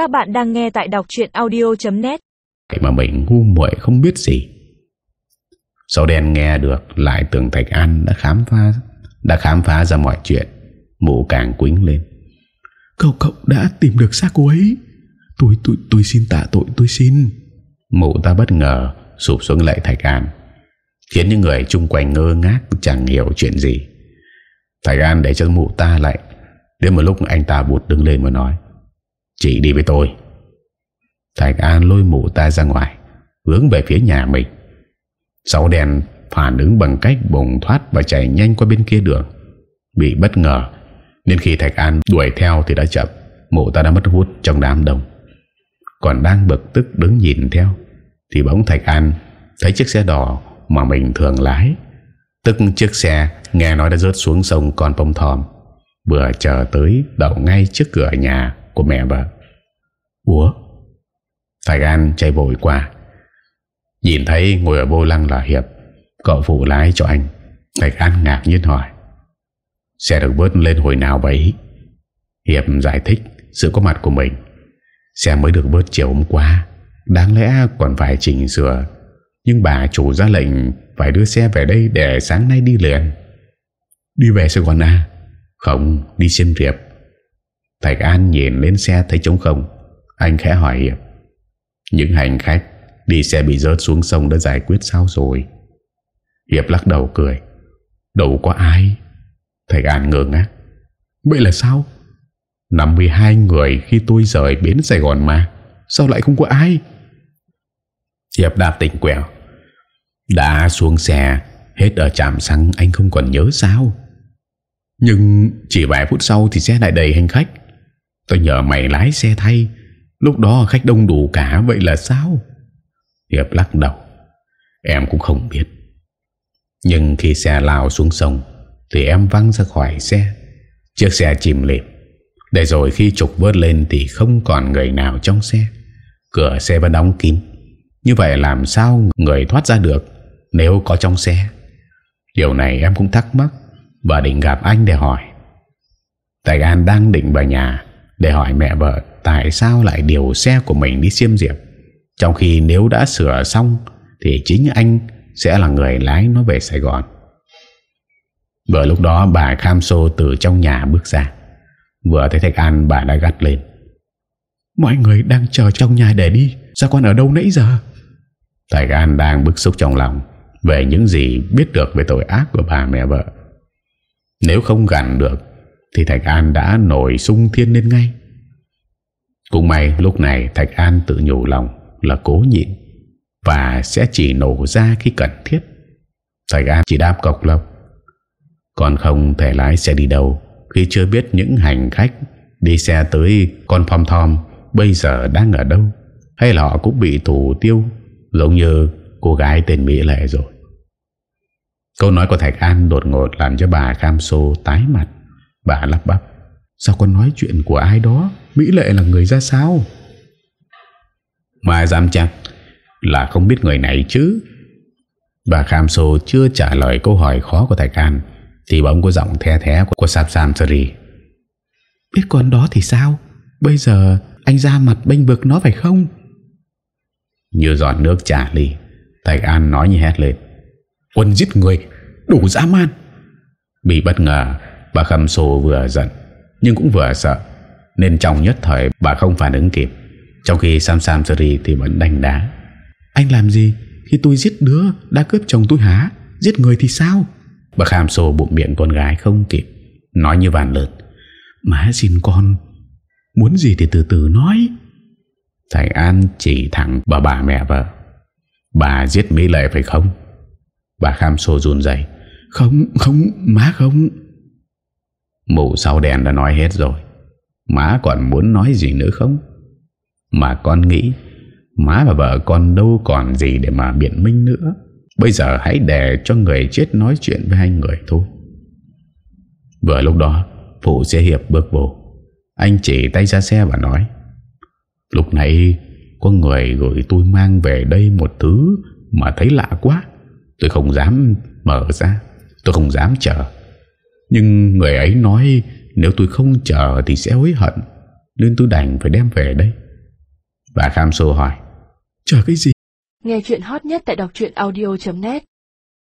Các bạn đang nghe tại đọc chuyện audio.net Mà mình ngu muội không biết gì. Sau đen nghe được Lại tưởng Thạch An đã khám phá Đã khám phá ra mọi chuyện. Mụ càng quính lên. Cậu cậu đã tìm được xác cô ấy. Tôi tôi tôi xin tạ tội tôi xin. Mụ ta bất ngờ Sụp xuống lại Thạch An. Khiến những người chung quanh ngơ ngác Chẳng hiểu chuyện gì. Thạch An để cho mụ ta lại. Đến một lúc anh ta bụt đứng lên và nói Chị đi với tôi. Thạch An lôi mụ ta ra ngoài, Hướng về phía nhà mình. Sáu đèn phản ứng bằng cách bùng thoát Và chạy nhanh qua bên kia đường. Bị bất ngờ, Nên khi Thạch An đuổi theo thì đã chậm, Mụ ta đã mất hút trong đám đông. Còn đang bực tức đứng nhìn theo, Thì bỗng Thạch An Thấy chiếc xe đỏ mà mình thường lái. Tức chiếc xe Nghe nói đã rớt xuống sông Con Pông Thòm. Vừa chờ tới đậu ngay trước cửa nhà của mẹ vợ. Ủa tài An chạy vội qua Nhìn thấy ngồi ở vô lăng là Hiệp, Cậu phụ lái cho anh. Tài An ngạc nhiên hỏi, Xe được bớt lên hồi nào vậy? Hiệp giải thích, sự có mặt của mình. Xe mới được bớt chiều hôm qua. Đáng lẽ còn phải chỉnh sửa. Nhưng bà chủ ra lệnh Phải đưa xe về đây để sáng nay đi liền. Đi về Sài Gòn à? Không, đi xem Riệp Thạch An nhìn lên xe thấy trống không, Anh khẽ hỏi Hiệp. Những hành khách Đi xe bị rớt xuống sông đã giải quyết sao rồi? Hiệp lắc đầu cười. Đâu có ai. Thạch An ngơ ngác. Vậy là sao? 52 người khi tôi rời bến Sài Gòn mà, Sao lại không có ai? Hiệp đạp tỉnh quẹo. Đã xuống xe, Hết ở trạm xăng, anh không còn nhớ sao? Nhưng chỉ vài phút sau Thì xe lại đầy hành khách. Tôi nhờ mày lái xe thay. Lúc đó khách đông đủ cả, Vậy là sao? Hiệp lắc đầu. Em cũng không biết. Nhưng khi xe lao xuống sông, Thì em văng ra khỏi xe. Chiếc xe chìm lịp Để rồi khi trục vớt lên Thì không còn người nào trong xe. Cửa xe vẫn đóng kín. Như vậy làm sao người thoát ra được Nếu có trong xe? Điều này em cũng thắc mắc Và định gặp anh để hỏi. Tài An đang định vào nhà để hỏi mẹ vợ, Tại sao lại điều xe của mình đi xiêm diệp? Trong khi nếu đã sửa xong, Thì chính anh Sẽ là người lái nó về Sài Gòn. Vừa lúc đó, bà Kham Sô Từ trong nhà bước ra. Vừa thấy Thạch An, bà đã gắt lên. Mọi người đang chờ trong nhà để đi Sao con ở đâu nãy giờ? Thạch An đang bức xúc trong lòng Về những gì biết được về tội ác của bà mẹ vợ. Nếu không gặn được thì Thạch An đã nổi sung thiên lên ngay. Cũng may lúc này Thạch An tự nhủ lòng là cố nhịn Và sẽ chỉ nổ ra khi cần thiết. Thạch An chỉ đáp cọc lộc, Còn không thể lái xe đi đâu Khi chưa biết những hành khách Đi xe tới con Phom Thom Bây giờ đang ở đâu, Hay là họ cũng bị thủ tiêu Giống như cô gái tên Mỹ Lệ rồi. Câu nói của Thạch An đột ngột làm cho bà Kham Sô tái mặt. Bà lắp bắp Sao con nói chuyện của ai đó? Mỹ Lệ là người ra sao? Mà dám chắc Là không biết người này chứ. Bà Kham Sô chưa trả lời câu hỏi khó của Thạch An Thì bỗng có giọng the thế của Sap Sam Sari Biết con đó thì sao? Bây giờ anh ra mặt bênh vực nó phải không? Như giọt nước trả ly Thạch An nói như hét lên. Quân giết người Đủ dã man. Bị bất ngờ Bà Khâm Sô vừa giận Nhưng cũng vừa sợ. Nên trong nhất thời bà không phản ứng kịp. Trong khi Sam Sam Sari thì vẫn đánh đá. Anh làm gì? Khi tôi giết đứa đã cướp chồng tôi hả? Giết người thì sao? Bà Kham Sô bụng miệng con gái không kịp Nói như vàn lượt. Má xin con Muốn gì thì từ từ nói. Thầy An chỉ thẳng bà bà mẹ vợ. Bà giết Mỹ Lệ phải không? Bà Kham Sô run dậy Không không má không Mụ sau đèn đã nói hết rồi. Má còn muốn nói gì nữa không? Mà con nghĩ, Má và vợ con đâu còn gì để mà biện minh nữa. Bây giờ hãy để cho người chết nói chuyện với hai người thôi. Vừa lúc đó, Phụ xe hiệp bước vô. Anh chỉ tay ra xe và nói, Lúc nãy Có người gửi tôi mang về đây một thứ Mà thấy lạ quá. Tôi không dám mở ra, Tôi không dám chờ. Nhưng người ấy nói, Nếu tôi không chờ thì sẽ hối hận, Nên tôi đành phải đem về đây. Bà Kham Sô hỏi, Chờ cái gì? Nghe chuyện hot nhất tại đọc truyện audio.net